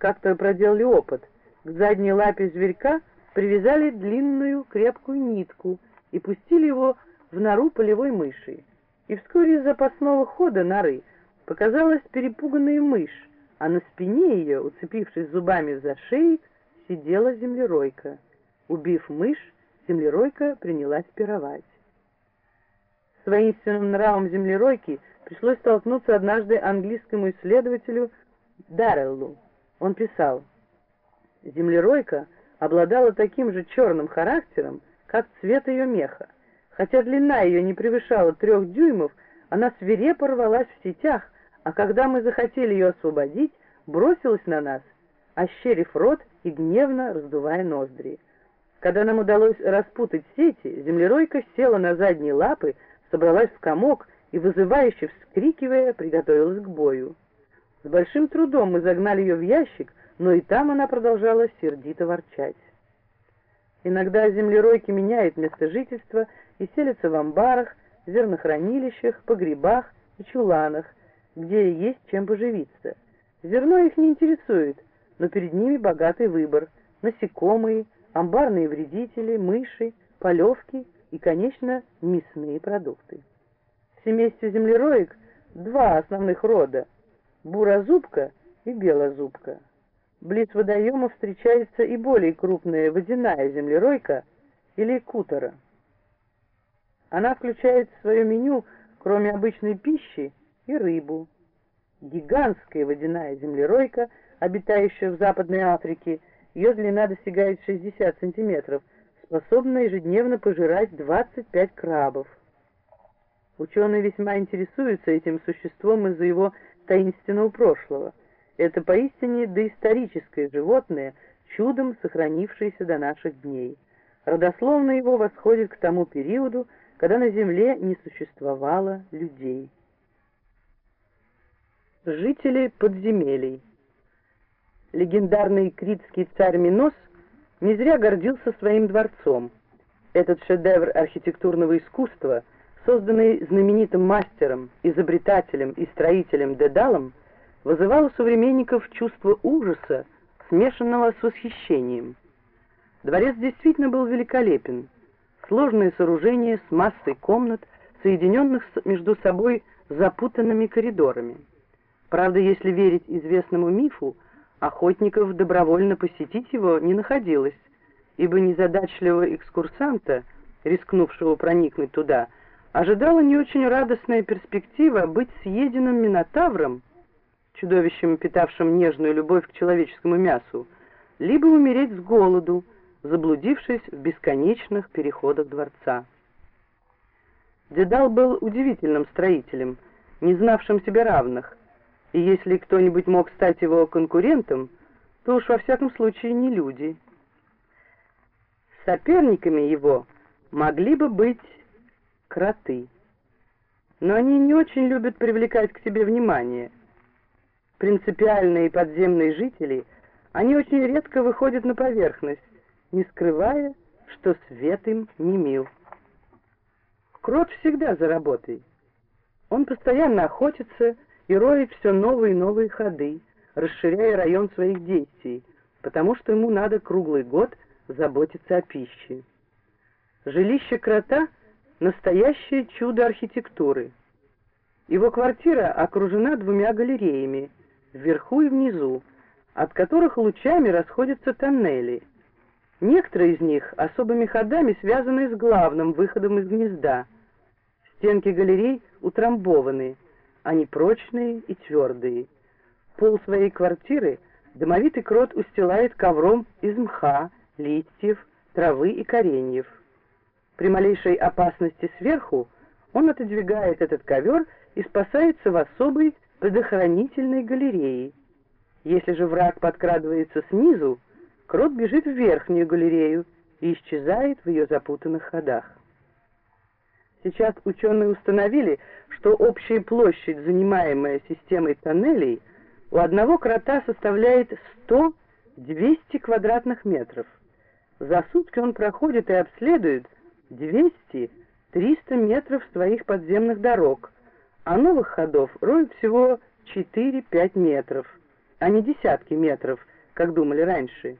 как-то проделали опыт. К задней лапе зверька привязали длинную крепкую нитку и пустили его в нору полевой мыши. И вскоре из запасного хода норы показалась перепуганная мышь, а на спине ее, уцепившись зубами за шею, сидела землеройка. Убив мышь, землеройка принялась пировать. С воинственным нравом землеройки пришлось столкнуться однажды английскому исследователю Дарреллу. Он писал, «Землеройка обладала таким же черным характером, как цвет ее меха. Хотя длина ее не превышала трех дюймов, она свирепо рвалась в сетях, а когда мы захотели ее освободить, бросилась на нас, ощерив рот и гневно раздувая ноздри. Когда нам удалось распутать сети, землеройка села на задние лапы, собралась в комок и, вызывающе вскрикивая, приготовилась к бою. С большим трудом мы загнали ее в ящик, но и там она продолжала сердито ворчать. Иногда землеройки меняют место жительства и селятся в амбарах, зернохранилищах, погребах и чуланах, где есть чем поживиться. Зерно их не интересует, но перед ними богатый выбор – насекомые, амбарные вредители, мыши, полевки и, конечно, мясные продукты. В семействе землероек два основных рода – бурозубка и белозубка. Близ водоема встречается и более крупная водяная землеройка или кутера. Она включает в свое меню, кроме обычной пищи, и рыбу. Гигантская водяная землеройка, обитающая в Западной Африке, ее длина достигает 60 сантиметров, способна ежедневно пожирать 25 крабов. Ученые весьма интересуются этим существом из-за его таинственного прошлого. Это поистине доисторическое животное, чудом сохранившееся до наших дней. Родословно его восходит к тому периоду, когда на Земле не существовало людей. Жители подземелий Легендарный критский царь Минос не зря гордился своим дворцом. Этот шедевр архитектурного искусства, созданный знаменитым мастером, изобретателем и строителем Дедалом, вызывал у современников чувство ужаса, смешанного с восхищением. Дворец действительно был великолепен – сложное сооружение с массой комнат, соединенных между собой запутанными коридорами. Правда, если верить известному мифу, охотников добровольно посетить его не находилось, ибо незадачливого экскурсанта, рискнувшего проникнуть туда, ожидала не очень радостная перспектива быть съеденным минотавром, чудовищем, питавшим нежную любовь к человеческому мясу, либо умереть с голоду, заблудившись в бесконечных переходах дворца. Дедал был удивительным строителем, не знавшим себе равных, и если кто-нибудь мог стать его конкурентом, то уж во всяком случае не люди. Соперниками его могли бы быть кроты, но они не очень любят привлекать к себе внимание. Принципиальные подземные жители, они очень редко выходят на поверхность, не скрывая, что свет им не мил. Крот всегда за работой. Он постоянно охотится и роет все новые и новые ходы, расширяя район своих действий, потому что ему надо круглый год заботиться о пище. Жилище крота — настоящее чудо архитектуры. Его квартира окружена двумя галереями, вверху и внизу, от которых лучами расходятся тоннели — Некоторые из них особыми ходами связаны с главным выходом из гнезда. Стенки галерей утрамбованы, они прочные и твердые. Пол своей квартиры домовитый крот устилает ковром из мха, листьев, травы и кореньев. При малейшей опасности сверху он отодвигает этот ковер и спасается в особой предохранительной галерее. Если же враг подкрадывается снизу, Крот бежит в верхнюю галерею и исчезает в ее запутанных ходах. Сейчас ученые установили, что общая площадь, занимаемая системой тоннелей, у одного крота составляет 100-200 квадратных метров. За сутки он проходит и обследует 200-300 метров своих подземных дорог, а новых ходов роют всего 4-5 метров. а не десятки метров, как думали раньше.